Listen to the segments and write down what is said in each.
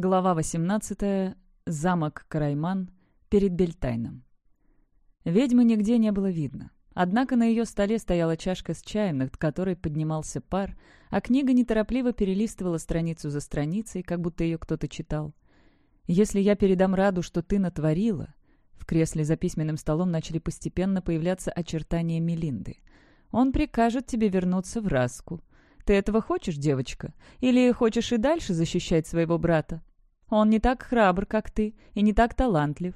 Глава 18. Замок Карайман перед Бельтайном. Ведьмы нигде не было видно. Однако на ее столе стояла чашка с чаем, над которой поднимался пар, а книга неторопливо перелистывала страницу за страницей, как будто ее кто-то читал. «Если я передам Раду, что ты натворила...» В кресле за письменным столом начали постепенно появляться очертания Мелинды. «Он прикажет тебе вернуться в Раску. Ты этого хочешь, девочка? Или хочешь и дальше защищать своего брата? Он не так храбр, как ты, и не так талантлив.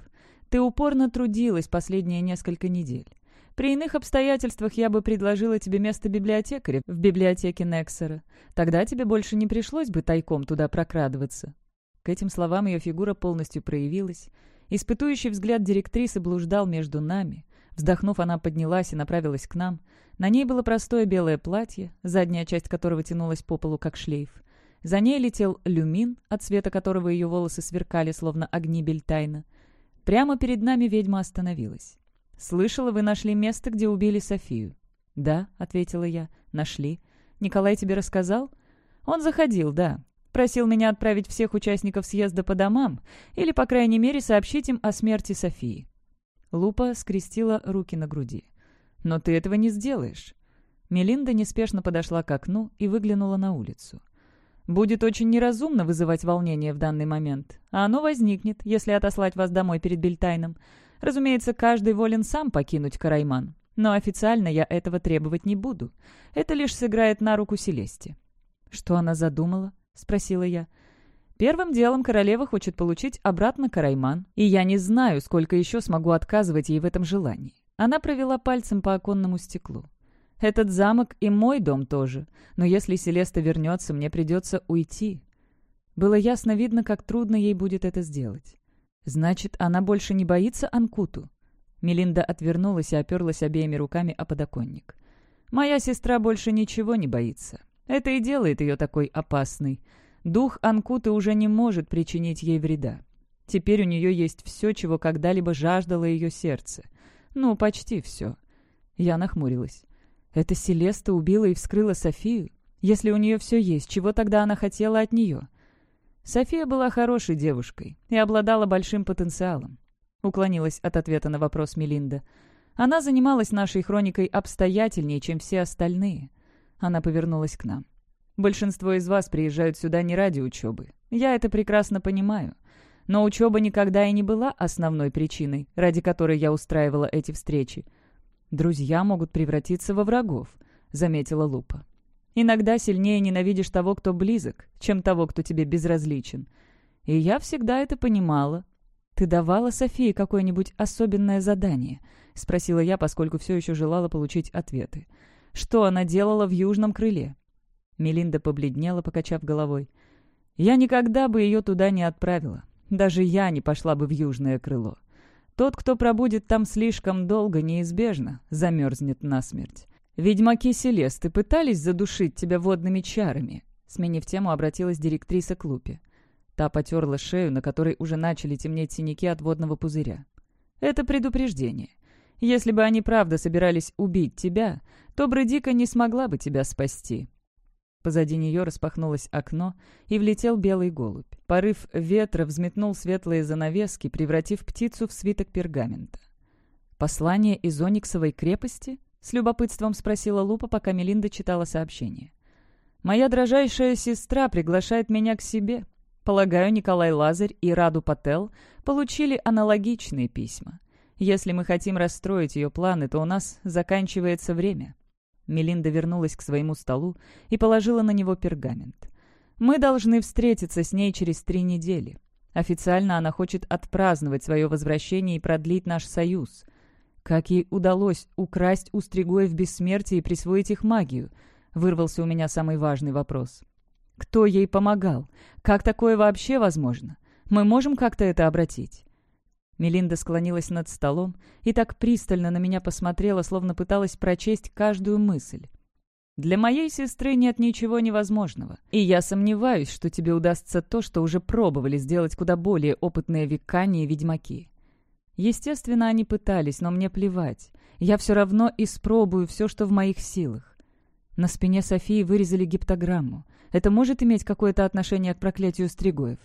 Ты упорно трудилась последние несколько недель. При иных обстоятельствах я бы предложила тебе место библиотекаря в библиотеке Нексера. Тогда тебе больше не пришлось бы тайком туда прокрадываться». К этим словам ее фигура полностью проявилась. Испытующий взгляд директрисы блуждал между нами. Вздохнув, она поднялась и направилась к нам. На ней было простое белое платье, задняя часть которого тянулась по полу, как шлейф. За ней летел люмин, от цвета которого ее волосы сверкали, словно огни бельтайна. Прямо перед нами ведьма остановилась. «Слышала, вы нашли место, где убили Софию?» «Да», — ответила я, — «нашли. Николай тебе рассказал?» «Он заходил, да. Просил меня отправить всех участников съезда по домам или, по крайней мере, сообщить им о смерти Софии». Лупа скрестила руки на груди. «Но ты этого не сделаешь». Мелинда неспешно подошла к окну и выглянула на улицу. Будет очень неразумно вызывать волнение в данный момент. А оно возникнет, если отослать вас домой перед Бельтайном. Разумеется, каждый волен сам покинуть Карайман. Но официально я этого требовать не буду. Это лишь сыграет на руку Селесте. «Что она задумала?» — спросила я. «Первым делом королева хочет получить обратно Карайман, и я не знаю, сколько еще смогу отказывать ей в этом желании». Она провела пальцем по оконному стеклу. Этот замок и мой дом тоже. Но если Селеста вернется, мне придется уйти. Было ясно видно, как трудно ей будет это сделать. Значит, она больше не боится Анкуту? Мелинда отвернулась и оперлась обеими руками о подоконник. «Моя сестра больше ничего не боится. Это и делает ее такой опасной. Дух Анкуты уже не может причинить ей вреда. Теперь у нее есть все, чего когда-либо жаждало ее сердце. Ну, почти все». Я нахмурилась. Это Селеста убила и вскрыла Софию? Если у нее все есть, чего тогда она хотела от нее? София была хорошей девушкой и обладала большим потенциалом. Уклонилась от ответа на вопрос Мелинда. Она занималась нашей хроникой обстоятельнее, чем все остальные. Она повернулась к нам. Большинство из вас приезжают сюда не ради учебы. Я это прекрасно понимаю. Но учеба никогда и не была основной причиной, ради которой я устраивала эти встречи. «Друзья могут превратиться во врагов», — заметила Лупа. «Иногда сильнее ненавидишь того, кто близок, чем того, кто тебе безразличен. И я всегда это понимала». «Ты давала Софии какое-нибудь особенное задание?» — спросила я, поскольку все еще желала получить ответы. «Что она делала в южном крыле?» Мелинда побледнела, покачав головой. «Я никогда бы ее туда не отправила. Даже я не пошла бы в южное крыло. Тот, кто пробудет там слишком долго, неизбежно замерзнет насмерть. Ведьмаки Селесты пытались задушить тебя водными чарами?» Сменив тему, обратилась директриса к Лупе. Та потерла шею, на которой уже начали темнеть синяки от водного пузыря. «Это предупреждение. Если бы они правда собирались убить тебя, то Бредика не смогла бы тебя спасти. Позади нее распахнулось окно, и влетел белый голубь. Порыв ветра взметнул светлые занавески, превратив птицу в свиток пергамента. «Послание из Ониксовой крепости?» — с любопытством спросила Лупа, пока Мелинда читала сообщение. «Моя дрожайшая сестра приглашает меня к себе. Полагаю, Николай Лазарь и Раду Пател получили аналогичные письма. Если мы хотим расстроить ее планы, то у нас заканчивается время». Мелинда вернулась к своему столу и положила на него пергамент. «Мы должны встретиться с ней через три недели. Официально она хочет отпраздновать свое возвращение и продлить наш союз. Как ей удалось украсть у Стригоев бессмертие и присвоить их магию?» Вырвался у меня самый важный вопрос. «Кто ей помогал? Как такое вообще возможно? Мы можем как-то это обратить?» Мелинда склонилась над столом и так пристально на меня посмотрела, словно пыталась прочесть каждую мысль. «Для моей сестры нет ничего невозможного, и я сомневаюсь, что тебе удастся то, что уже пробовали сделать куда более опытные векане и ведьмаки. Естественно, они пытались, но мне плевать. Я все равно испробую все, что в моих силах. На спине Софии вырезали гиптограмму. Это может иметь какое-то отношение к проклятию Стригоев?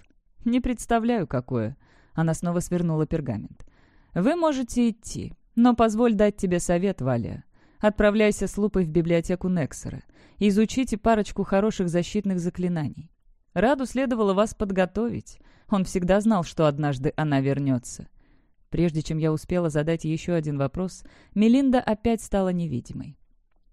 «Не представляю, какое». Она снова свернула пергамент. «Вы можете идти, но позволь дать тебе совет, Валя. Отправляйся с лупой в библиотеку Нексера. Изучите парочку хороших защитных заклинаний. Раду следовало вас подготовить. Он всегда знал, что однажды она вернется. Прежде чем я успела задать еще один вопрос, Мелинда опять стала невидимой.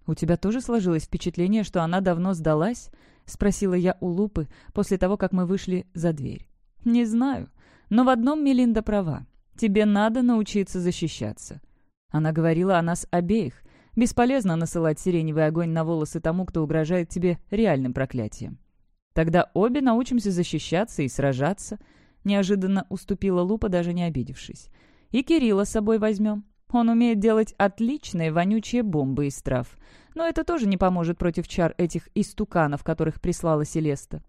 «У тебя тоже сложилось впечатление, что она давно сдалась?» — спросила я у Лупы после того, как мы вышли за дверь. «Не знаю. Но в одном Мелинда права. Тебе надо научиться защищаться». Она говорила о нас обеих. Бесполезно насылать сиреневый огонь на волосы тому, кто угрожает тебе реальным проклятием. Тогда обе научимся защищаться и сражаться. Неожиданно уступила Лупа, даже не обидевшись. И Кирилла с собой возьмем. Он умеет делать отличные вонючие бомбы из трав. Но это тоже не поможет против чар этих истуканов, которых прислала Селеста.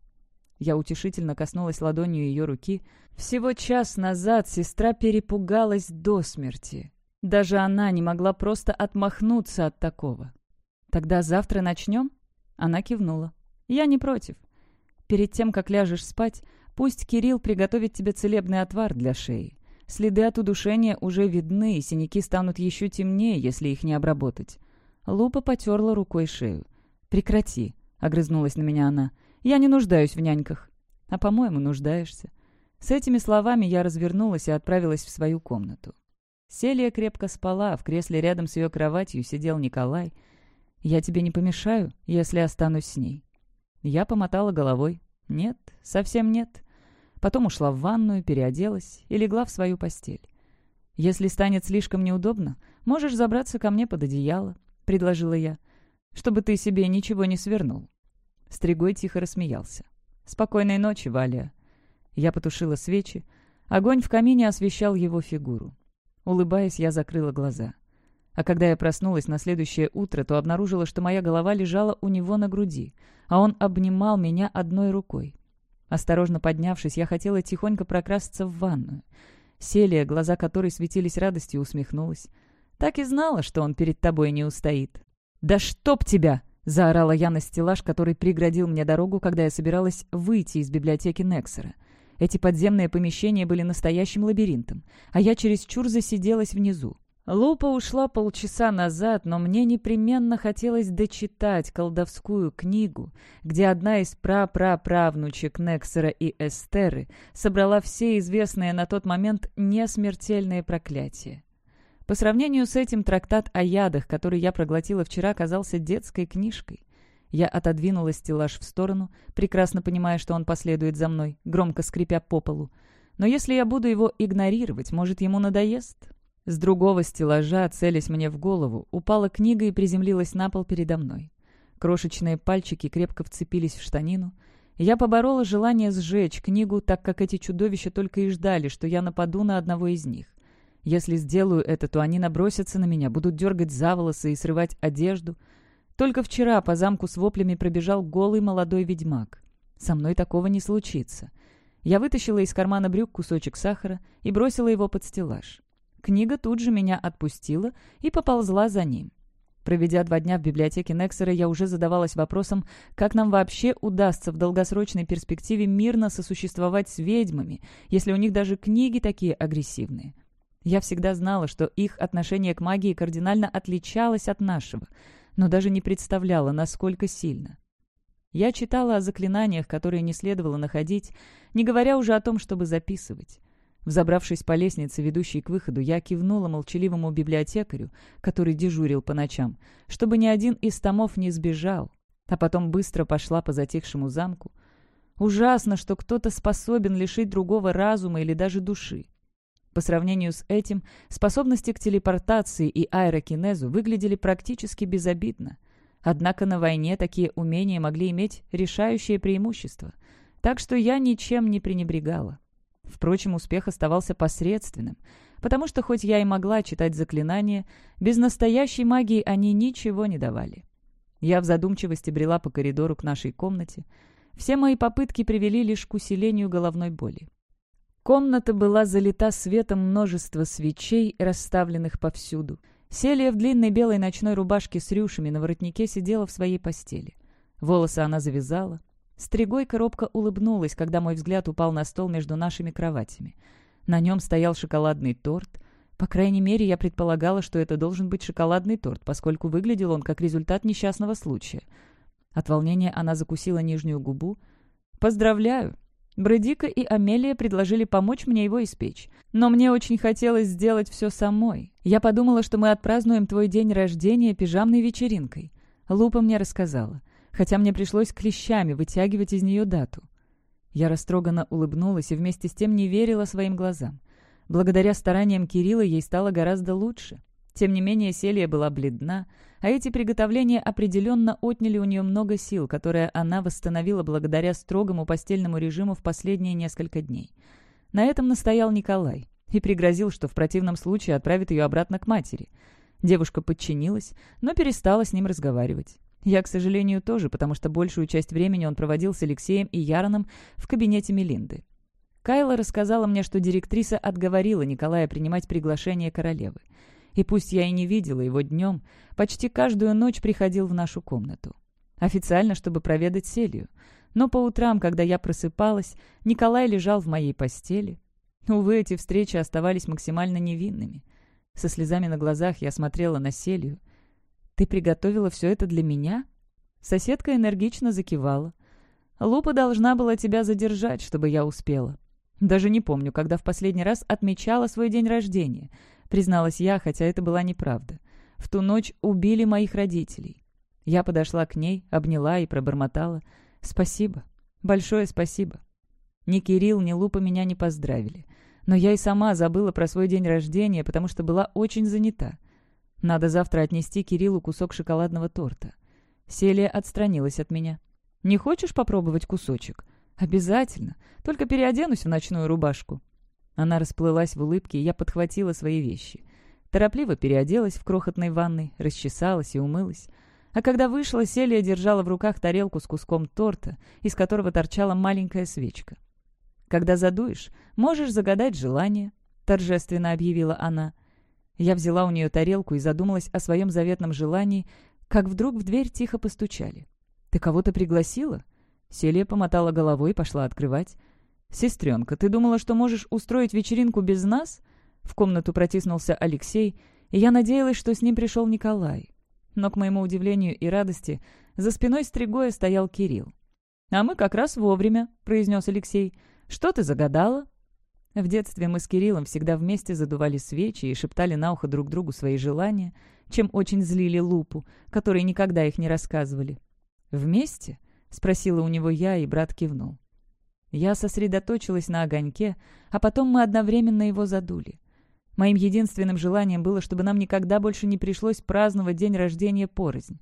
Я утешительно коснулась ладонью ее руки. Всего час назад сестра перепугалась до смерти. Даже она не могла просто отмахнуться от такого. «Тогда завтра начнем?» Она кивнула. «Я не против. Перед тем, как ляжешь спать, пусть Кирилл приготовит тебе целебный отвар для шеи. Следы от удушения уже видны, и синяки станут еще темнее, если их не обработать. Лупа потерла рукой шею. «Прекрати», — огрызнулась на меня она. «Я не нуждаюсь в няньках». «А, по-моему, нуждаешься». С этими словами я развернулась и отправилась в свою комнату. Селия крепко спала, в кресле рядом с ее кроватью сидел Николай. «Я тебе не помешаю, если останусь с ней». Я помотала головой. «Нет, совсем нет. Потом ушла в ванную, переоделась и легла в свою постель. «Если станет слишком неудобно, можешь забраться ко мне под одеяло», — предложила я, «чтобы ты себе ничего не свернул». Стригой тихо рассмеялся. «Спокойной ночи, Валя». Я потушила свечи. Огонь в камине освещал его фигуру. Улыбаясь, я закрыла глаза. А когда я проснулась на следующее утро, то обнаружила, что моя голова лежала у него на груди, а он обнимал меня одной рукой. Осторожно поднявшись, я хотела тихонько прокрасться в ванную. Селия, глаза которой светились радостью, усмехнулась. «Так и знала, что он перед тобой не устоит». «Да чтоб тебя!» — заорала я на стеллаж, который преградил мне дорогу, когда я собиралась выйти из библиотеки Нексера. Эти подземные помещения были настоящим лабиринтом, а я чересчур засиделась внизу. Лупа ушла полчаса назад, но мне непременно хотелось дочитать колдовскую книгу, где одна из пра-пра-правнучек Нексера и Эстеры собрала все известные на тот момент несмертельные проклятия. По сравнению с этим трактат о ядах, который я проглотила вчера, казался детской книжкой. Я отодвинула стеллаж в сторону, прекрасно понимая, что он последует за мной, громко скрипя по полу. Но если я буду его игнорировать, может, ему надоест? С другого стеллажа, целясь мне в голову, упала книга и приземлилась на пол передо мной. Крошечные пальчики крепко вцепились в штанину. Я поборола желание сжечь книгу, так как эти чудовища только и ждали, что я нападу на одного из них. Если сделаю это, то они набросятся на меня, будут дергать за волосы и срывать одежду. Только вчера по замку с воплями пробежал голый молодой ведьмак. Со мной такого не случится. Я вытащила из кармана брюк кусочек сахара и бросила его под стеллаж. Книга тут же меня отпустила и поползла за ним. Проведя два дня в библиотеке Нексера, я уже задавалась вопросом, как нам вообще удастся в долгосрочной перспективе мирно сосуществовать с ведьмами, если у них даже книги такие агрессивные. Я всегда знала, что их отношение к магии кардинально отличалось от нашего, но даже не представляла, насколько сильно. Я читала о заклинаниях, которые не следовало находить, не говоря уже о том, чтобы записывать. Взобравшись по лестнице, ведущей к выходу, я кивнула молчаливому библиотекарю, который дежурил по ночам, чтобы ни один из томов не сбежал, а потом быстро пошла по затихшему замку. Ужасно, что кто-то способен лишить другого разума или даже души. По сравнению с этим, способности к телепортации и аэрокинезу выглядели практически безобидно. Однако на войне такие умения могли иметь решающее преимущество, так что я ничем не пренебрегала. Впрочем, успех оставался посредственным, потому что хоть я и могла читать заклинания, без настоящей магии они ничего не давали. Я в задумчивости брела по коридору к нашей комнате. Все мои попытки привели лишь к усилению головной боли. Комната была залита светом множества свечей, расставленных повсюду. Селия в длинной белой ночной рубашке с рюшами на воротнике сидела в своей постели. Волосы она завязала, Стригойка робко улыбнулась, когда мой взгляд упал на стол между нашими кроватями. На нем стоял шоколадный торт. По крайней мере, я предполагала, что это должен быть шоколадный торт, поскольку выглядел он как результат несчастного случая. От волнения она закусила нижнюю губу. «Поздравляю!» Брэдика и Амелия предложили помочь мне его испечь. Но мне очень хотелось сделать все самой. Я подумала, что мы отпразднуем твой день рождения пижамной вечеринкой. Лупа мне рассказала, хотя мне пришлось клещами вытягивать из нее дату. Я растроганно улыбнулась и вместе с тем не верила своим глазам. Благодаря стараниям Кирилла ей стало гораздо лучше. Тем не менее, Селия была бледна, а эти приготовления определенно отняли у нее много сил, которые она восстановила благодаря строгому постельному режиму в последние несколько дней. На этом настоял Николай и пригрозил, что в противном случае отправит ее обратно к матери. Девушка подчинилась, но перестала с ним разговаривать. Я, к сожалению, тоже, потому что большую часть времени он проводил с Алексеем и Яроном в кабинете Мелинды. Кайла рассказала мне, что директриса отговорила Николая принимать приглашение королевы. И пусть я и не видела его днем, почти каждую ночь приходил в нашу комнату. Официально, чтобы проведать Селию. Но по утрам, когда я просыпалась, Николай лежал в моей постели. Увы, эти встречи оставались максимально невинными. Со слезами на глазах я смотрела на Селию. «Ты приготовила все это для меня?» Соседка энергично закивала. «Лупа должна была тебя задержать, чтобы я успела. Даже не помню, когда в последний раз отмечала свой день рождения призналась я, хотя это была неправда. В ту ночь убили моих родителей. Я подошла к ней, обняла и пробормотала. «Спасибо. Большое спасибо». Ни Кирилл, ни Лупа меня не поздравили. Но я и сама забыла про свой день рождения, потому что была очень занята. Надо завтра отнести Кириллу кусок шоколадного торта. Селия отстранилась от меня. «Не хочешь попробовать кусочек?» «Обязательно. Только переоденусь в ночную рубашку». Она расплылась в улыбке, и я подхватила свои вещи. Торопливо переоделась в крохотной ванной, расчесалась и умылась. А когда вышла, Селия держала в руках тарелку с куском торта, из которого торчала маленькая свечка. «Когда задуешь, можешь загадать желание», — торжественно объявила она. Я взяла у нее тарелку и задумалась о своем заветном желании, как вдруг в дверь тихо постучали. «Ты кого-то пригласила?» Селия помотала головой и пошла открывать. «Сестренка, ты думала, что можешь устроить вечеринку без нас?» В комнату протиснулся Алексей, и я надеялась, что с ним пришел Николай. Но, к моему удивлению и радости, за спиной Стригоя стоял Кирилл. «А мы как раз вовремя», — произнес Алексей. «Что ты загадала?» В детстве мы с Кириллом всегда вместе задували свечи и шептали на ухо друг другу свои желания, чем очень злили Лупу, которые никогда их не рассказывали. «Вместе?» — спросила у него я, и брат кивнул. Я сосредоточилась на огоньке, а потом мы одновременно его задули. Моим единственным желанием было, чтобы нам никогда больше не пришлось праздновать день рождения порознь.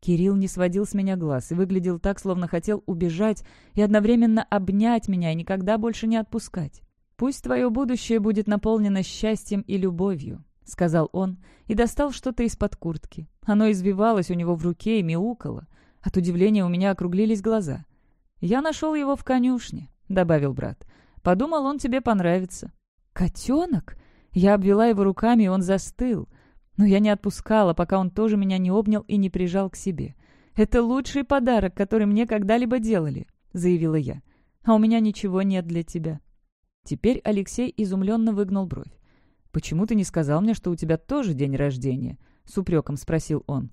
Кирилл не сводил с меня глаз и выглядел так, словно хотел убежать и одновременно обнять меня и никогда больше не отпускать. «Пусть твое будущее будет наполнено счастьем и любовью», — сказал он и достал что-то из-под куртки. Оно извивалось у него в руке и мяукало. От удивления у меня округлились глаза. «Я нашел его в конюшне», — добавил брат. «Подумал, он тебе понравится». «Котенок?» Я обвела его руками, и он застыл. Но я не отпускала, пока он тоже меня не обнял и не прижал к себе. «Это лучший подарок, который мне когда-либо делали», — заявила я. «А у меня ничего нет для тебя». Теперь Алексей изумленно выгнул бровь. «Почему ты не сказал мне, что у тебя тоже день рождения?» — с упреком спросил он.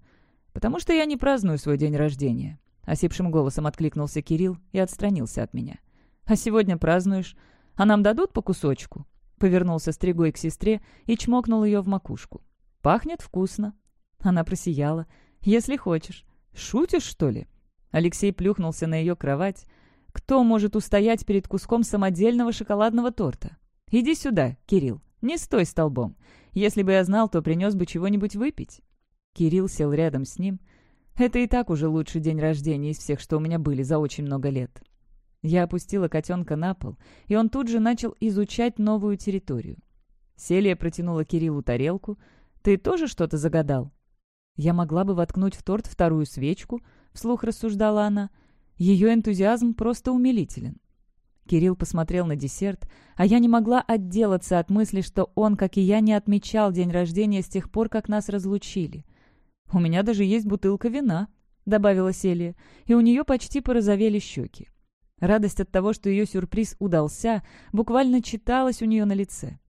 «Потому что я не праздную свой день рождения. — осипшим голосом откликнулся Кирилл и отстранился от меня. «А сегодня празднуешь? А нам дадут по кусочку?» Повернулся стригой к сестре и чмокнул ее в макушку. «Пахнет вкусно». Она просияла. «Если хочешь». «Шутишь, что ли?» Алексей плюхнулся на ее кровать. «Кто может устоять перед куском самодельного шоколадного торта?» «Иди сюда, Кирилл, не стой столбом. Если бы я знал, то принес бы чего-нибудь выпить». Кирилл сел рядом с ним. Это и так уже лучший день рождения из всех, что у меня были за очень много лет. Я опустила котенка на пол, и он тут же начал изучать новую территорию. Селия протянула Кириллу тарелку. «Ты тоже что-то загадал?» «Я могла бы воткнуть в торт вторую свечку», — вслух рассуждала она. Ее энтузиазм просто умилителен. Кирилл посмотрел на десерт, а я не могла отделаться от мысли, что он, как и я, не отмечал день рождения с тех пор, как нас разлучили. «У меня даже есть бутылка вина», —— добавила Селия, и у нее почти порозовели щеки. Радость от того, что ее сюрприз удался, буквально читалась у нее на лице.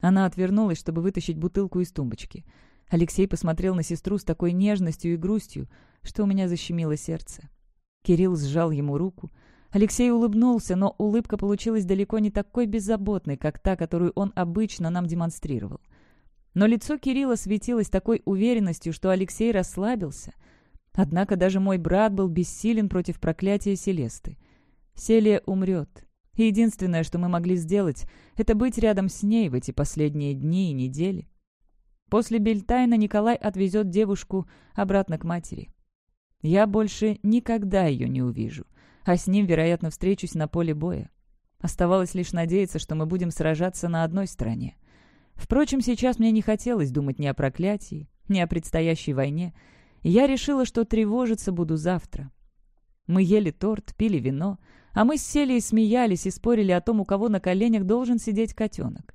Она отвернулась, чтобы вытащить бутылку из тумбочки. Алексей посмотрел на сестру с такой нежностью и грустью, что у меня защемило сердце. Кирилл сжал ему руку. Алексей улыбнулся, но улыбка получилась далеко не такой беззаботной, как та, которую он обычно нам демонстрировал. Но лицо Кирилла светилось такой уверенностью, что Алексей расслабился. Однако даже мой брат был бессилен против проклятия Селесты. Селия умрет. И единственное, что мы могли сделать, это быть рядом с ней в эти последние дни и недели. После Бельтайна Николай отвезет девушку обратно к матери. Я больше никогда ее не увижу, а с ним, вероятно, встречусь на поле боя. Оставалось лишь надеяться, что мы будем сражаться на одной стороне. Впрочем, сейчас мне не хотелось думать ни о проклятии, ни о предстоящей войне. Я решила, что тревожиться буду завтра. Мы ели торт, пили вино, а мы сели и смеялись и спорили о том, у кого на коленях должен сидеть котенок.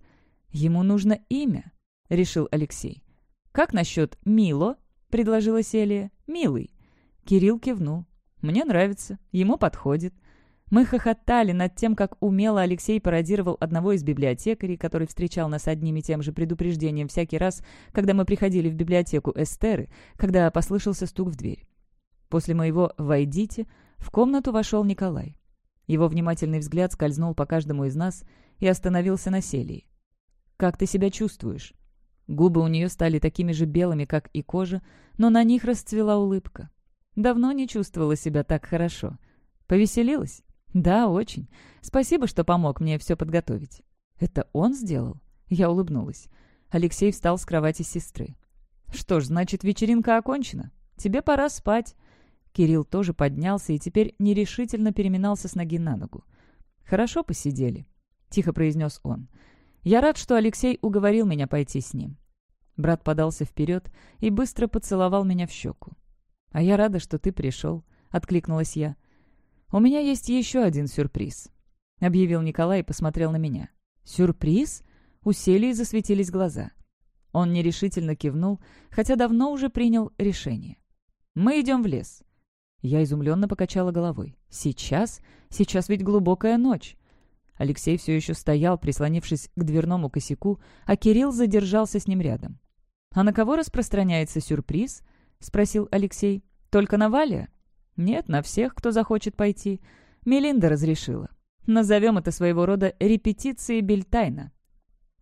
«Ему нужно имя», — решил Алексей. «Как насчет Мило?» — предложила Селия. «Милый». Кирилл кивнул. «Мне нравится. Ему подходит». Мы хохотали над тем, как умело Алексей пародировал одного из библиотекарей, который встречал нас одним и тем же предупреждением всякий раз, когда мы приходили в библиотеку Эстеры, когда послышался стук в дверь. После моего «войдите» в комнату вошел Николай. Его внимательный взгляд скользнул по каждому из нас и остановился на Селии. «Как ты себя чувствуешь?» Губы у нее стали такими же белыми, как и кожа, но на них расцвела улыбка. Давно не чувствовала себя так хорошо. Повеселилась? Да, очень. Спасибо, что помог мне все подготовить. Это он сделал? Я улыбнулась. Алексей встал с кровати сестры. Что ж, значит, вечеринка окончена. Тебе пора спать. Кирилл тоже поднялся и теперь нерешительно переминался с ноги на ногу. «Хорошо посидели», — тихо произнес он. «Я рад, что Алексей уговорил меня пойти с ним». Брат подался вперед и быстро поцеловал меня в щеку. «А я рада, что ты пришел», — откликнулась я. «У меня есть еще один сюрприз», — объявил Николай и посмотрел на меня. «Сюрприз?» — у Селии засветились глаза. Он нерешительно кивнул, хотя давно уже принял решение. «Мы идем в лес. Я изумленно покачала головой. «Сейчас? Сейчас ведь глубокая ночь!» Алексей все еще стоял, прислонившись к дверному косяку, а Кирилл задержался с ним рядом. «А на кого распространяется сюрприз?» — спросил Алексей. «Только на Валия?» «Нет, на всех, кто захочет пойти. Мелинда разрешила. Назовем это своего рода репетицией Бельтайна».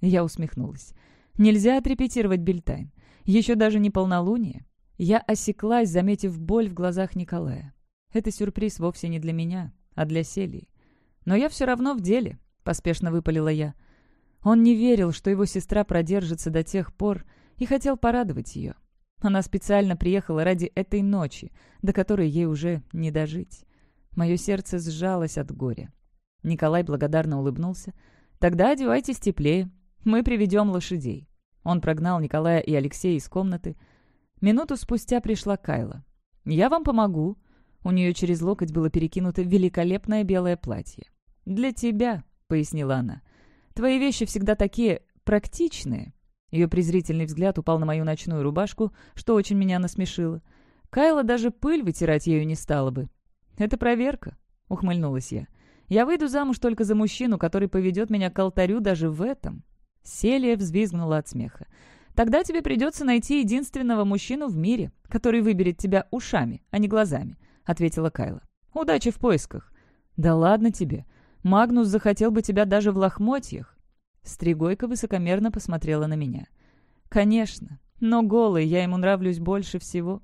Я усмехнулась. «Нельзя отрепетировать Бельтайн. Еще даже не полнолуние. Я осеклась, заметив боль в глазах Николая. Это сюрприз вовсе не для меня, а для Селии. Но я все равно в деле, — поспешно выпалила я. Он не верил, что его сестра продержится до тех пор, и хотел порадовать ее. Она специально приехала ради этой ночи, до которой ей уже не дожить. Мое сердце сжалось от горя. Николай благодарно улыбнулся. «Тогда одевайтесь теплее. Мы приведем лошадей». Он прогнал Николая и Алексея из комнаты, — Минуту спустя пришла Кайла. «Я вам помогу». У нее через локоть было перекинуто великолепное белое платье. «Для тебя», — пояснила она. «Твои вещи всегда такие практичные». Ее презрительный взгляд упал на мою ночную рубашку, что очень меня насмешило. Кайла даже пыль вытирать ею не стала бы. «Это проверка», — ухмыльнулась я. «Я выйду замуж только за мужчину, который поведет меня к алтарю даже в этом». Селия взвизгнула от смеха. Тогда тебе придется найти единственного мужчину в мире, который выберет тебя ушами, а не глазами», — ответила Кайла. «Удачи в поисках». «Да ладно тебе. Магнус захотел бы тебя даже в лохмотьях». Стригойка высокомерно посмотрела на меня. «Конечно, но голый я ему нравлюсь больше всего».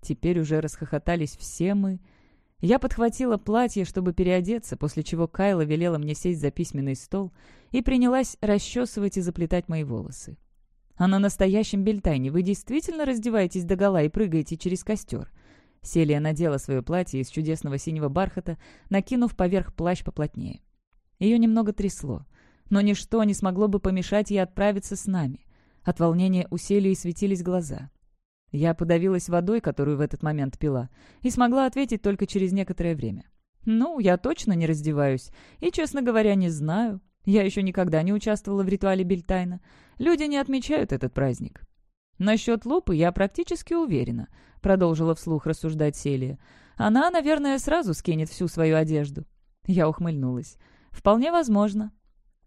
Теперь уже расхохотались все мы. Я подхватила платье, чтобы переодеться, после чего Кайла велела мне сесть за письменный стол и принялась расчесывать и заплетать мои волосы. А на настоящем бельтайне вы действительно раздеваетесь догола и прыгаете через костер?» Селия надела свое платье из чудесного синего бархата, накинув поверх плащ поплотнее. Ее немного трясло, но ничто не смогло бы помешать ей отправиться с нами. От волнения у Селии светились глаза. Я подавилась водой, которую в этот момент пила, и смогла ответить только через некоторое время. «Ну, я точно не раздеваюсь, и, честно говоря, не знаю. Я еще никогда не участвовала в ритуале Бельтайна. Люди не отмечают этот праздник». «Насчет лупы я практически уверена», — продолжила вслух рассуждать Селия. «Она, наверное, сразу скинет всю свою одежду». Я ухмыльнулась. «Вполне возможно».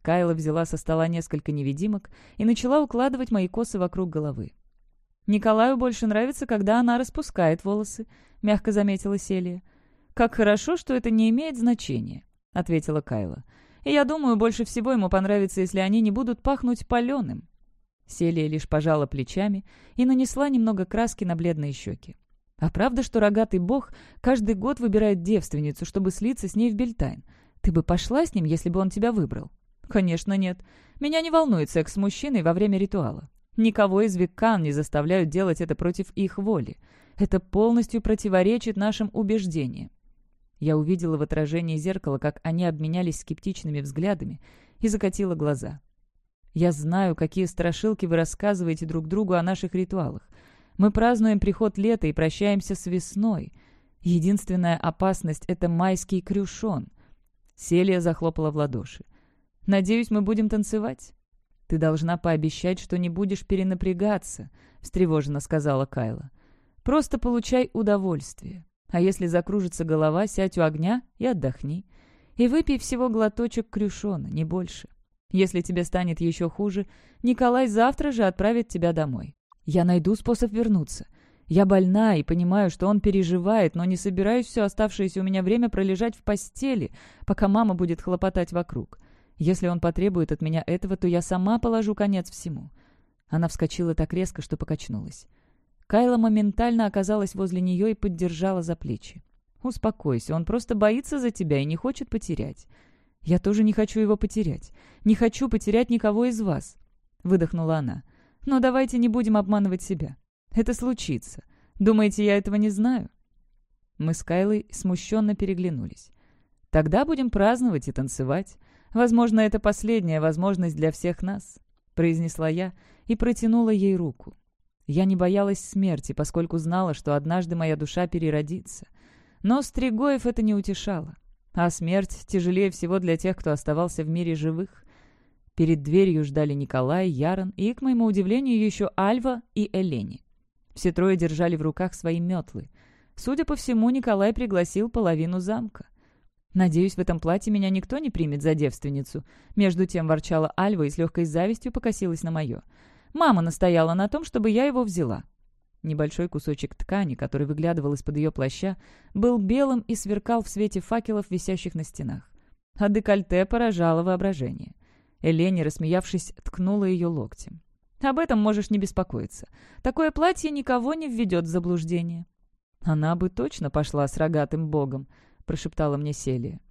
Кайла взяла со стола несколько невидимок и начала укладывать мои косы вокруг головы. «Николаю больше нравится, когда она распускает волосы», — мягко заметила Селия. «Как хорошо, что это не имеет значения», — ответила Кайла. «И я думаю, больше всего ему понравится, если они не будут пахнуть паленым». Селия лишь пожала плечами и нанесла немного краски на бледные щеки. «А правда, что рогатый бог каждый год выбирает девственницу, чтобы слиться с ней в Бельтайн? Ты бы пошла с ним, если бы он тебя выбрал?» «Конечно нет. Меня не волнует секс с мужчиной во время ритуала. Никого из векан не заставляют делать это против их воли. Это полностью противоречит нашим убеждениям. Я увидела в отражении зеркала, как они обменялись скептичными взглядами, и закатила глаза. «Я знаю, какие страшилки вы рассказываете друг другу о наших ритуалах. Мы празднуем приход лета и прощаемся с весной. Единственная опасность — это майский крюшон». Селия захлопала в ладоши. «Надеюсь, мы будем танцевать?» «Ты должна пообещать, что не будешь перенапрягаться», — встревоженно сказала Кайла. «Просто получай удовольствие. А если закружится голова, сядь у огня и отдохни. И выпей всего глоточек крюшона, не больше. Если тебе станет еще хуже, Николай завтра же отправит тебя домой. Я найду способ вернуться. Я больна и понимаю, что он переживает, но не собираюсь все оставшееся у меня время пролежать в постели, пока мама будет хлопотать вокруг. Если он потребует от меня этого, то я сама положу конец всему». Она вскочила так резко, что покачнулась. Кайла моментально оказалась возле нее и поддержала за плечи. «Успокойся, он просто боится за тебя и не хочет потерять. Я тоже не хочу его потерять. Не хочу потерять никого из вас», — выдохнула она. «Но давайте не будем обманывать себя. Это случится. Думаете, я этого не знаю?» Мы с Кайлой смущенно переглянулись. «Тогда будем праздновать и танцевать. Возможно, это последняя возможность для всех нас», — произнесла я и протянула ей руку. Я не боялась смерти, поскольку знала, что однажды моя душа переродится. Но Стригоев это не утешало. А смерть тяжелее всего для тех, кто оставался в мире живых. Перед дверью ждали Николай, Ярон и, к моему удивлению, еще Альва и Элени. Все трое держали в руках свои метлы. Судя по всему, Николай пригласил половину замка. «Надеюсь, в этом платье меня никто не примет за девственницу». Между тем ворчала Альва и с легкой завистью покосилась на мое. «Мама настояла на том, чтобы я его взяла». Небольшой кусочек ткани, который выглядывал из-под ее плаща, был белым и сверкал в свете факелов, висящих на стенах. А декольте поражало воображение. Элени, рассмеявшись, ткнула ее локтем. «Об этом можешь не беспокоиться. Такое платье никого не введет в заблуждение». «Она бы точно пошла с рогатым богом», прошептала мне Селия.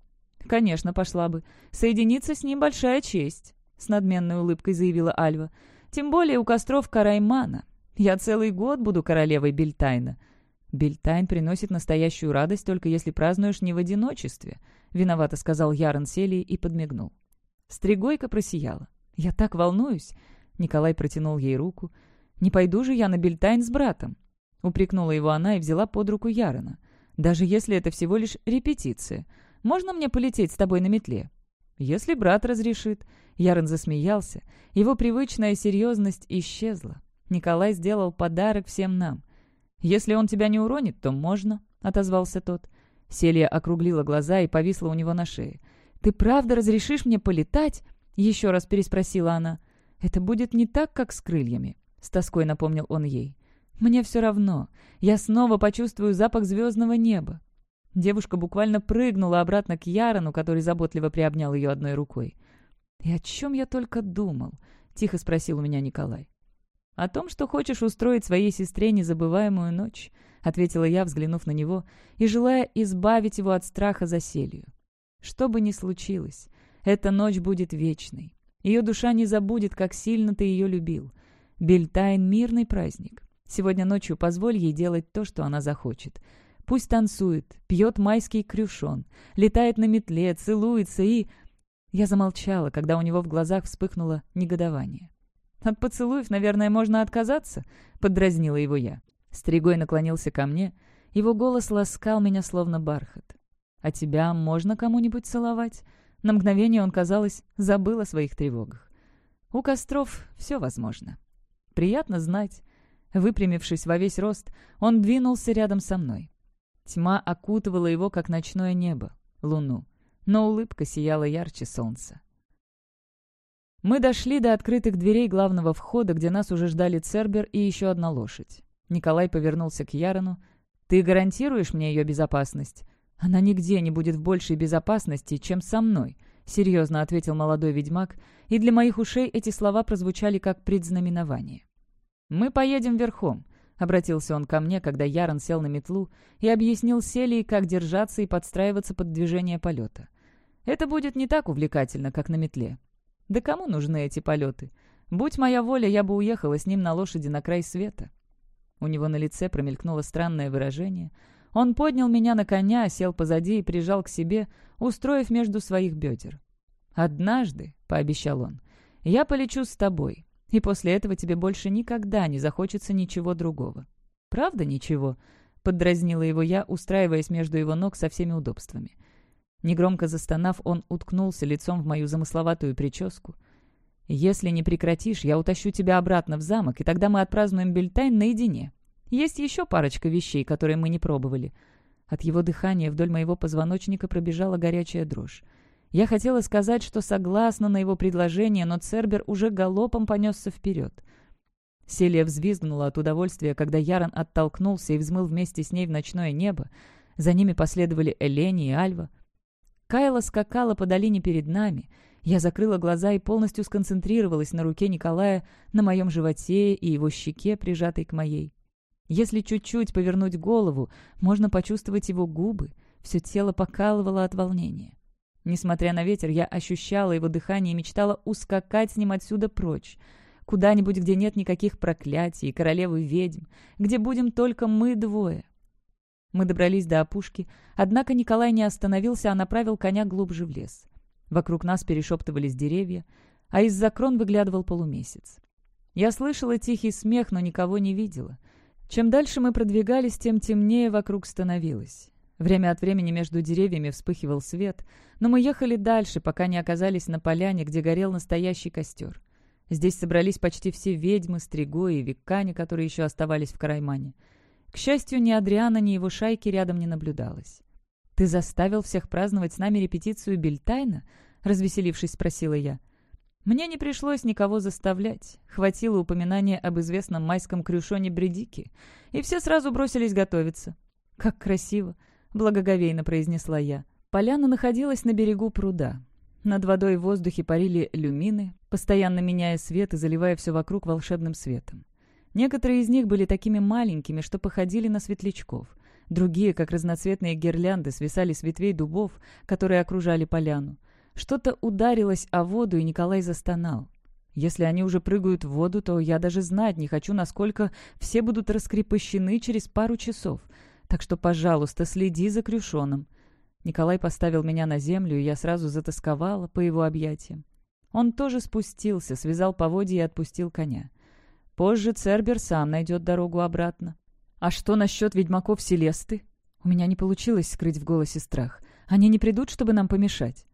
«Конечно, пошла бы. Соединиться с ним большая честь», — с надменной улыбкой заявила Альва. «Тем более у костров Караймана. Я целый год буду королевой Бельтайна». «Бельтайн приносит настоящую радость, только если празднуешь не в одиночестве», — виновато сказал Ярон Селии и подмигнул. Стригойка просияла. «Я так волнуюсь!» Николай протянул ей руку. «Не пойду же я на Бельтайн с братом!» Упрекнула его она и взяла под руку Ярона. Даже если это всего лишь репетиция. Можно мне полететь с тобой на метле?» «Если брат разрешит». Ярон засмеялся. Его привычная серьезность исчезла. Николай сделал подарок всем нам. «Если он тебя не уронит, то можно», — отозвался тот. Селия округлила глаза и повисла у него на шее. «Ты правда разрешишь мне полетать?» — еще раз переспросила она. «Это будет не так, как с крыльями», — с тоской напомнил он ей. Мне все равно. Я снова почувствую запах звездного неба. Девушка буквально прыгнула обратно к Ярону, который заботливо приобнял ее одной рукой. «И о чем я только думал?» — тихо спросил у меня Николай. «О том, что хочешь устроить своей сестре незабываемую ночь», — ответила я, взглянув на него, и желая избавить его от страха за селью. «Что бы ни случилось, эта ночь будет вечной. Ее душа не забудет, как сильно ты ее любил. Бельтайн — мирный праздник. Сегодня ночью позволь ей делать то, что она захочет. Пусть танцует, пьет майский крюшон, летает на метле, целуется и... Я замолчала, когда у него в глазах вспыхнуло негодование. «От поцелуев, наверное, можно отказаться?» — поддразнила его я. Стригой наклонился ко мне. Его голос ласкал меня, словно бархат. «А тебя можно кому-нибудь целовать?» На мгновение он, казалось, забыл о своих тревогах. «У костров все возможно. Приятно знать, Выпрямившись во весь рост, он двинулся рядом со мной. Тьма окутывала его, как ночное небо, луну, но улыбка сияла ярче солнца. Мы дошли до открытых дверей главного входа, где нас уже ждали Цербер и еще одна лошадь. Николай повернулся к Ярону. «Ты гарантируешь мне ее безопасность?» «Она нигде не будет в большей безопасности, чем со мной», — серьезно ответил молодой ведьмак, и для моих ушей эти слова прозвучали как предзнаменование. «Мы поедем верхом», — обратился он ко мне, когда Ярон сел на метлу и объяснил Селии, как держаться и подстраиваться под движение полета. «Это будет не так увлекательно, как на метле. Да кому нужны эти полеты? Будь моя воля, я бы уехала с ним на лошади на край света». У него на лице промелькнуло странное выражение — он поднял меня на коня, сел позади и прижал к себе, устроив между своих бедер. «Однажды», — пообещал он, — «я полечу с тобой, и после этого тебе больше никогда не захочется ничего другого». «Правда ничего?» — поддразнила его я, устраиваясь между его ног со всеми удобствами. Негромко застонав, он уткнулся лицом в мою замысловатую прическу. «Если не прекратишь, я утащу тебя обратно в замок, и тогда мы отпразднуем Бельтайн наедине», есть еще парочка вещей, которые мы не пробовали». От его дыхания вдоль моего позвоночника пробежала горячая дрожь. Я хотела сказать, что согласна на его предложение, но Цербер уже галопом понесся вперед. Селия взвизгнула от удовольствия, когда Ярон оттолкнулся и взмыл вместе с ней в ночное небо. За ними последовали Элени и Альва. Кайла скакала по долине перед нами. Я закрыла глаза и полностью сконцентрировалась на руке Николая, на моем животе и его щеке, прижатой к моей. Если чуть-чуть повернуть голову, можно почувствовать его губы. Все тело покалывало от волнения. Несмотря на ветер, я ощущала его дыхание и мечтала ускакать с ним отсюда прочь. Куда-нибудь, где нет никаких проклятий, королевы ведьм, где будем только мы двое. Мы добрались до опушки, однако Николай не остановился, а направил коня глубже в лес. Вокруг нас перешептывались деревья, а из-за крон выглядывал полумесяц. Я слышала тихий смех, но никого не видела — чем дальше мы продвигались, тем темнее вокруг становилось. Время от времени между деревьями вспыхивал свет, но мы ехали дальше, пока не оказались на поляне, где горел настоящий костер. Здесь собрались почти все ведьмы, стригои и виккани, которые еще оставались в Караймане. К счастью, ни Адриана, ни его шайки рядом не наблюдалось. «Ты заставил всех праздновать с нами репетицию Бельтайна?» — развеселившись, спросила я. Мне не пришлось никого заставлять. Хватило упоминания об известном майском крюшоне Бредики, и все сразу бросились готовиться. «Как красиво!» — благоговейно произнесла я. Поляна находилась на берегу пруда. Над водой в воздухе парили люмины, постоянно меняя свет и заливая все вокруг волшебным светом. Некоторые из них были такими маленькими, что походили на светлячков. Другие, как разноцветные гирлянды, свисали с ветвей дубов, которые окружали поляну. Что-то ударилось о воду, и Николай застонал. Если они уже прыгают в воду, то я даже знать не хочу, насколько все будут раскрепощены через пару часов. Так что, пожалуйста, следи за Крюшоном. Николай поставил меня на землю, и я сразу затасковала по его объятиям. Он тоже спустился, связал поводья и отпустил коня. Позже Цербер сам найдет дорогу обратно. «А что насчет ведьмаков Селесты?» У меня не получилось скрыть в голосе страх. «Они не придут, чтобы нам помешать?»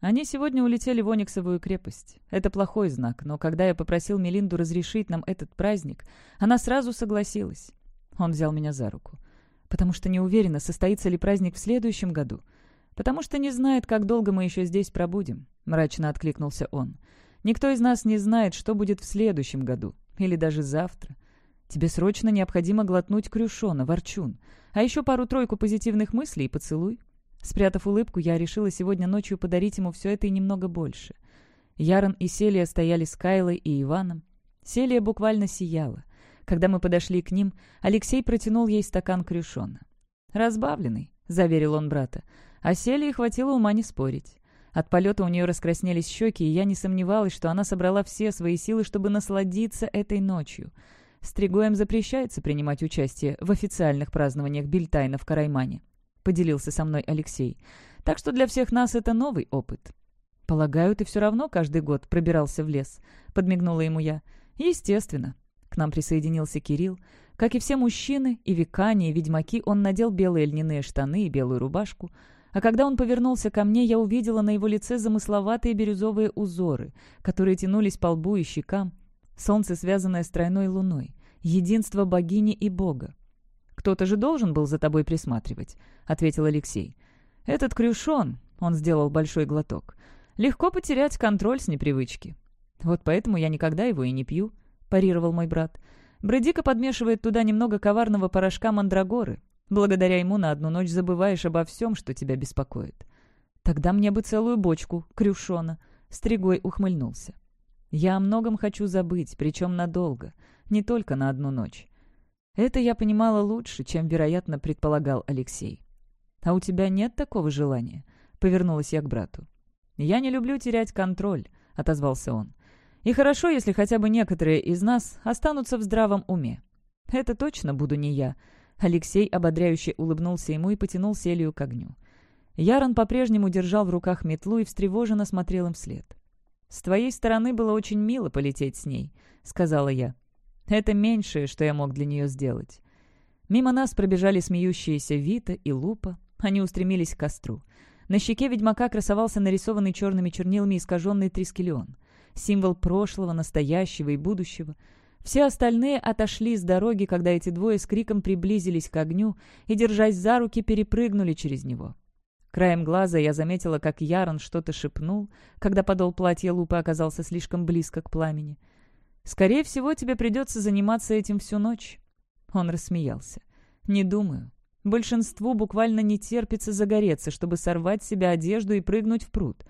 Они сегодня улетели в Ониксовую крепость. Это плохой знак, но когда я попросил Мелинду разрешить нам этот праздник, она сразу согласилась. Он взял меня за руку. Потому что не уверена, состоится ли праздник в следующем году. Потому что не знает, как долго мы еще здесь пробудем, мрачно откликнулся он. Никто из нас не знает, что будет в следующем году. Или даже завтра. Тебе срочно необходимо глотнуть крюшона, ворчун. А еще пару-тройку позитивных мыслей и поцелуй. Спрятав улыбку, я решила сегодня ночью подарить ему все это и немного больше. Ярон и Селия стояли с Кайлой и Иваном. Селия буквально сияла. Когда мы подошли к ним, Алексей протянул ей стакан крюшона. «Разбавленный», — заверил он брата. А Селии хватило ума не спорить. От полета у нее раскраснелись щеки, и я не сомневалась, что она собрала все свои силы, чтобы насладиться этой ночью. Стригоем запрещается принимать участие в официальных празднованиях Бильтайна в Караймане поделился со мной Алексей. «Так что для всех нас это новый опыт». «Полагаю, ты все равно каждый год пробирался в лес», — подмигнула ему я. «Естественно». К нам присоединился Кирилл. Как и все мужчины, и векане, и ведьмаки, он надел белые льняные штаны и белую рубашку. А когда он повернулся ко мне, я увидела на его лице замысловатые бирюзовые узоры, которые тянулись по лбу и щекам. Солнце, связанное с тройной луной. единство богини и бога. «Кто-то же должен был за тобой присматривать», — ответил Алексей. «Этот крюшон», — он сделал большой глоток, — «легко потерять контроль с непривычки. Вот поэтому я никогда его и не пью», — парировал мой брат. «Бредика подмешивает туда немного коварного порошка мандрагоры. Благодаря ему на одну ночь забываешь обо всем, что тебя беспокоит». «Тогда мне бы целую бочку, крюшона», — Стригой ухмыльнулся. «Я о многом хочу забыть, причем надолго, не только на одну ночь. Это я понимала лучше, чем, вероятно, предполагал Алексей. «А у тебя нет такого желания?» — повернулась я к брату. «Я не люблю терять контроль», — отозвался он. «И хорошо, если хотя бы некоторые из нас останутся в здравом уме. Это точно буду не я». Алексей ободряюще улыбнулся ему и потянул Селию к огню. Ярон по-прежнему держал в руках метлу и встревоженно смотрел им вслед. «С твоей стороны было очень мило полететь с ней», — сказала я. Это меньшее, что я мог для нее сделать. Мимо нас пробежали смеющиеся Вита и Лупа. Они устремились к костру. На щеке ведьмака красовался нарисованный черными чернилами искаженный трискелион. Символ прошлого, настоящего и будущего. Все остальные отошли с дороги, когда эти двое с криком приблизились к огню и, держась за руки, перепрыгнули через него. Краем глаза я заметила, как Ярон что-то шепнул, когда подол платья Лупы оказался слишком близко к пламени. Скорее всего, тебе придется заниматься этим всю ночь». Он рассмеялся. «Не думаю. Большинству буквально не терпится загореться, чтобы сорвать с себя одежду и прыгнуть в пруд.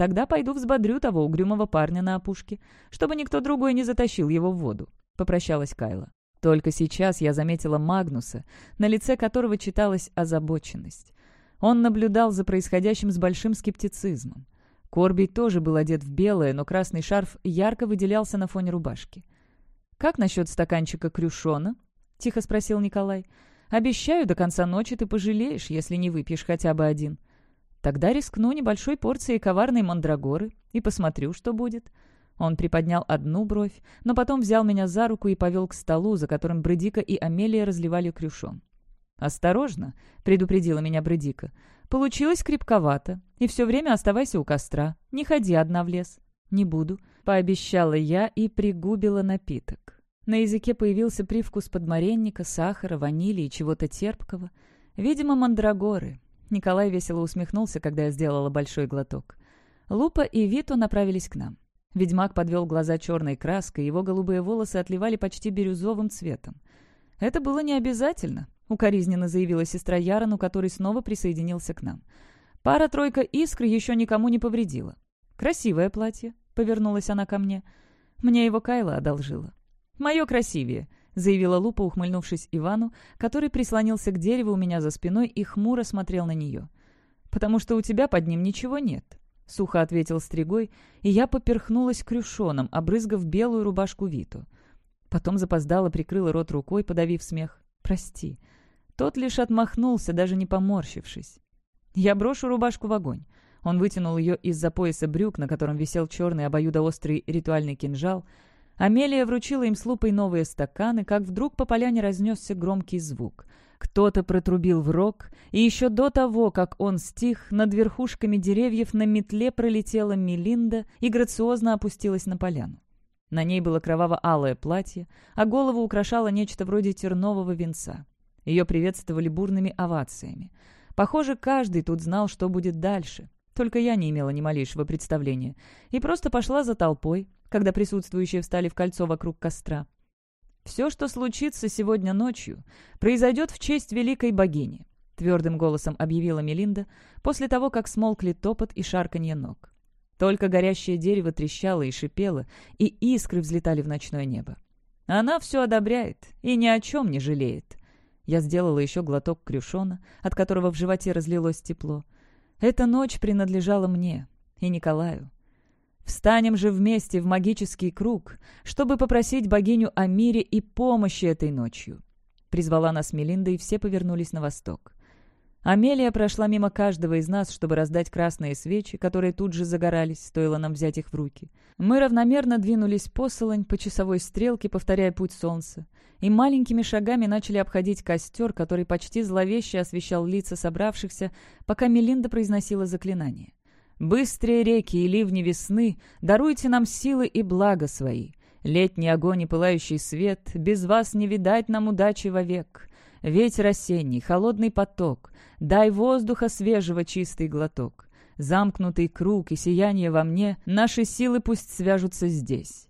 Тогда пойду взбодрю того угрюмого парня на опушке, чтобы никто другой не затащил его в воду», — попрощалась Кайла. Только сейчас я заметила Магнуса, на лице которого читалась озабоченность. Он наблюдал за происходящим с большим скептицизмом. Корби тоже был одет в белое, но красный шарф ярко выделялся на фоне рубашки. «Как насчет стаканчика крюшона?» — тихо спросил Николай. «Обещаю, до конца ночи ты пожалеешь, если не выпьешь хотя бы один. Тогда рискну небольшой порцией коварной мандрагоры и посмотрю, что будет». Он приподнял одну бровь, но потом взял меня за руку и повел к столу, за которым Бредика и Амелия разливали крюшон. «Осторожно!» — предупредила меня Бредика. Получилось крепковато. И все время оставайся у костра. Не ходи одна в лес. Не буду. Пообещала я и пригубила напиток. На языке появился привкус подмаренника, сахара, ванили и чего-то терпкого. Видимо, мандрагоры. Николай весело усмехнулся, когда я сделала большой глоток. Лупа и Вито направились к нам. Ведьмак подвел глаза черной краской, его голубые волосы отливали почти бирюзовым цветом. Это было не обязательно, укоризненно заявила сестра Ярону, который снова присоединился к нам. Пара-тройка искр еще никому не повредила. «Красивое платье», — повернулась она ко мне. Мне его Кайла одолжила. «Мое красивее», — заявила Лупа, ухмыльнувшись Ивану, который прислонился к дереву у меня за спиной и хмуро смотрел на нее. «Потому что у тебя под ним ничего нет», — сухо ответил Стригой, и я поперхнулась крюшоном, обрызгав белую рубашку Виту. Потом запоздала, прикрыла рот рукой, подавив смех. «Прости». Тот лишь отмахнулся, даже не поморщившись. «Я брошу рубашку в огонь». Он вытянул ее из-за пояса брюк, на котором висел черный обоюдоострый ритуальный кинжал. Амелия вручила им с лупой новые стаканы, как вдруг по поляне разнесся громкий звук. Кто-то протрубил в рог, и еще до того, как он стих, над верхушками деревьев на метле пролетела Мелинда и грациозно опустилась на поляну. На ней было кроваво-алое платье, а голову украшало нечто вроде тернового венца. Ее приветствовали бурными овациями. Похоже, каждый тут знал, что будет дальше. Только я не имела ни малейшего представления. И просто пошла за толпой, когда присутствующие встали в кольцо вокруг костра. «Все, что случится сегодня ночью, произойдет в честь великой богини», твердым голосом объявила Мелинда после того, как смолкли топот и шарканье ног. Только горящее дерево трещало и шипело, и искры взлетали в ночное небо. Она все одобряет и ни о чем не жалеет. Я сделала еще глоток крюшона, от которого в животе разлилось тепло. Эта ночь принадлежала мне и Николаю. Встанем же вместе в магический круг, чтобы попросить богиню о мире и помощи этой ночью. Призвала нас Мелинда, и все повернулись на восток. Амелия прошла мимо каждого из нас, чтобы раздать красные свечи, которые тут же загорались, стоило нам взять их в руки. Мы равномерно двинулись посолонь по часовой стрелке, повторяя путь солнца, и маленькими шагами начали обходить костер, который почти зловеще освещал лица собравшихся, пока Мелинда произносила заклинание. «Быстрые реки и ливни весны, даруйте нам силы и благо свои. Летний огонь и пылающий свет, без вас не видать нам удачи вовек. Ветер осенний, холодный поток, дай воздуха свежего чистый глоток. Замкнутый круг и сияние во мне, наши силы пусть свяжутся здесь.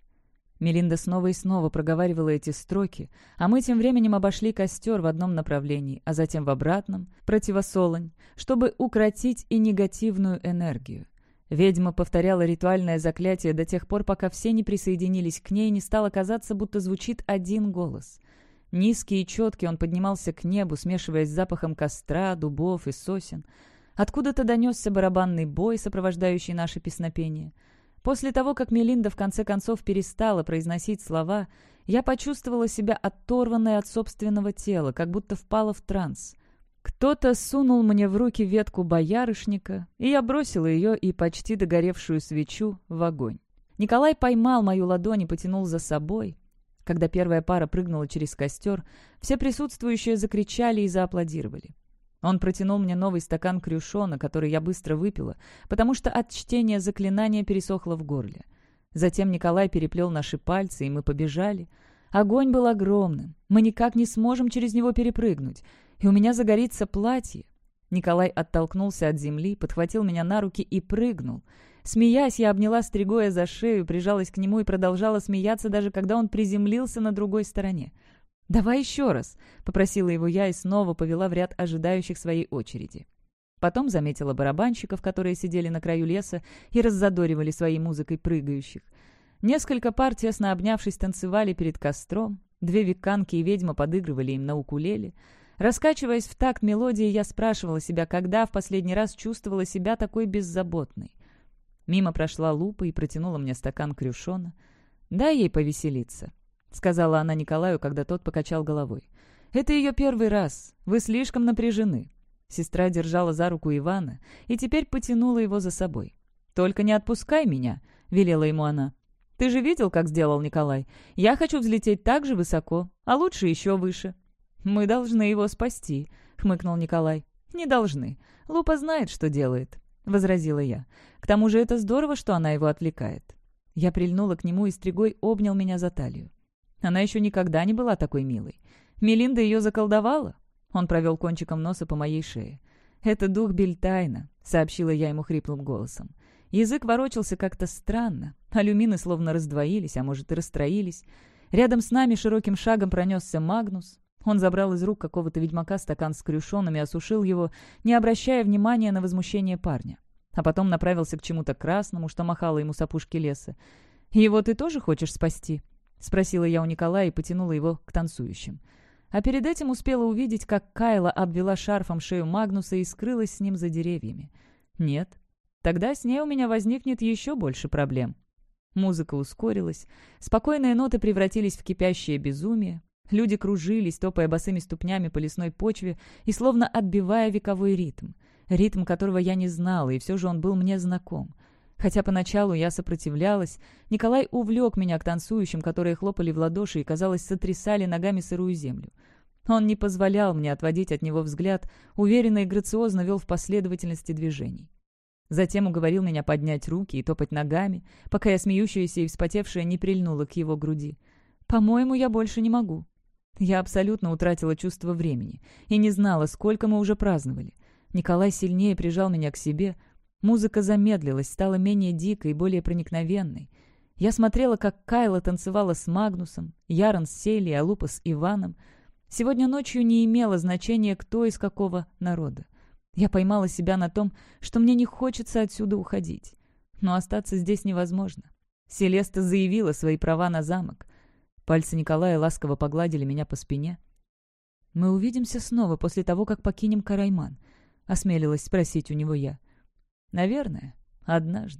Мелинда снова и снова проговаривала эти строки, а мы тем временем обошли костер в одном направлении, а затем в обратном, противосолонь, чтобы укротить и негативную энергию. Ведьма повторяла ритуальное заклятие до тех пор, пока все не присоединились к ней и не стало казаться, будто звучит один голос. Низкий и четкий он поднимался к небу, смешиваясь с запахом костра, дубов и сосен. Откуда-то донесся барабанный бой, сопровождающий наше песнопение — После того, как Мелинда в конце концов перестала произносить слова, я почувствовала себя оторванной от собственного тела, как будто впала в транс. Кто-то сунул мне в руки ветку боярышника, и я бросила ее и почти догоревшую свечу в огонь. Николай поймал мою ладонь и потянул за собой. Когда первая пара прыгнула через костер, все присутствующие закричали и зааплодировали. Он протянул мне новый стакан крюшона, который я быстро выпила, потому что от чтения заклинания пересохло в горле. Затем Николай переплел наши пальцы, и мы побежали. Огонь был огромным. Мы никак не сможем через него перепрыгнуть. И у меня загорится платье. Николай оттолкнулся от земли, подхватил меня на руки и прыгнул. Смеясь, я обняла Стригоя за шею, прижалась к нему и продолжала смеяться, даже когда он приземлился на другой стороне. «Давай еще раз», — попросила его я и снова повела в ряд ожидающих своей очереди. Потом заметила барабанщиков, которые сидели на краю леса и раззадоривали своей музыкой прыгающих. Несколько пар, тесно обнявшись, танцевали перед костром. Две веканки и ведьма подыгрывали им на укулеле. Раскачиваясь в такт мелодии, я спрашивала себя, когда в последний раз чувствовала себя такой беззаботной. Мимо прошла лупа и протянула мне стакан крюшона. «Дай ей повеселиться», — сказала она Николаю, когда тот покачал головой. «Это ее первый раз. Вы слишком напряжены». Сестра держала за руку Ивана и теперь потянула его за собой. «Только не отпускай меня», — велела ему она. «Ты же видел, как сделал Николай? Я хочу взлететь так же высоко, а лучше еще выше». «Мы должны его спасти», — хмыкнул Николай. «Не должны. Лупа знает, что делает», — возразила я. «К тому же это здорово, что она его отвлекает». Я прильнула к нему, и Стригой обнял меня за талию. Она еще никогда не была такой милой. Мелинда ее заколдовала. Он провел кончиком носа по моей шее. «Это дух Бельтайна», — сообщила я ему хриплым голосом. Язык ворочался как-то странно. Алюмины словно раздвоились, а может и расстроились. Рядом с нами широким шагом пронесся Магнус. Он забрал из рук какого-то ведьмака стакан с крюшоном и осушил его, не обращая внимания на возмущение парня. А потом направился к чему-то красному, что махало ему с опушки леса. «Его ты тоже хочешь спасти?» — спросила я у Николая и потянула его к танцующим. А перед этим успела увидеть, как Кайла обвела шарфом шею Магнуса и скрылась с ним за деревьями. «Нет. Тогда с ней у меня возникнет еще больше проблем». Музыка ускорилась, спокойные ноты превратились в кипящее безумие, люди кружились, топая босыми ступнями по лесной почве и словно отбивая вековой ритм, ритм которого я не знала, и все же он был мне знаком — Хотя поначалу я сопротивлялась, Николай увлек меня к танцующим, которые хлопали в ладоши и, казалось, сотрясали ногами сырую землю. Он не позволял мне отводить от него взгляд, уверенно и грациозно вел в последовательности движений. Затем уговорил меня поднять руки и топать ногами, пока я смеющаяся и вспотевшая не прильнула к его груди. «По-моему, я больше не могу». Я абсолютно утратила чувство времени и не знала, сколько мы уже праздновали. Николай сильнее прижал меня к себе — Музыка замедлилась, стала менее дикой и более проникновенной. Я смотрела, как Кайла танцевала с Магнусом, Ярон с Селией, а Лупа с Иваном. Сегодня ночью не имело значения, кто из какого народа. Я поймала себя на том, что мне не хочется отсюда уходить. Но остаться здесь невозможно. Селеста заявила свои права на замок. Пальцы Николая ласково погладили меня по спине. «Мы увидимся снова после того, как покинем Карайман», — осмелилась спросить у него я. Наверное, однажды.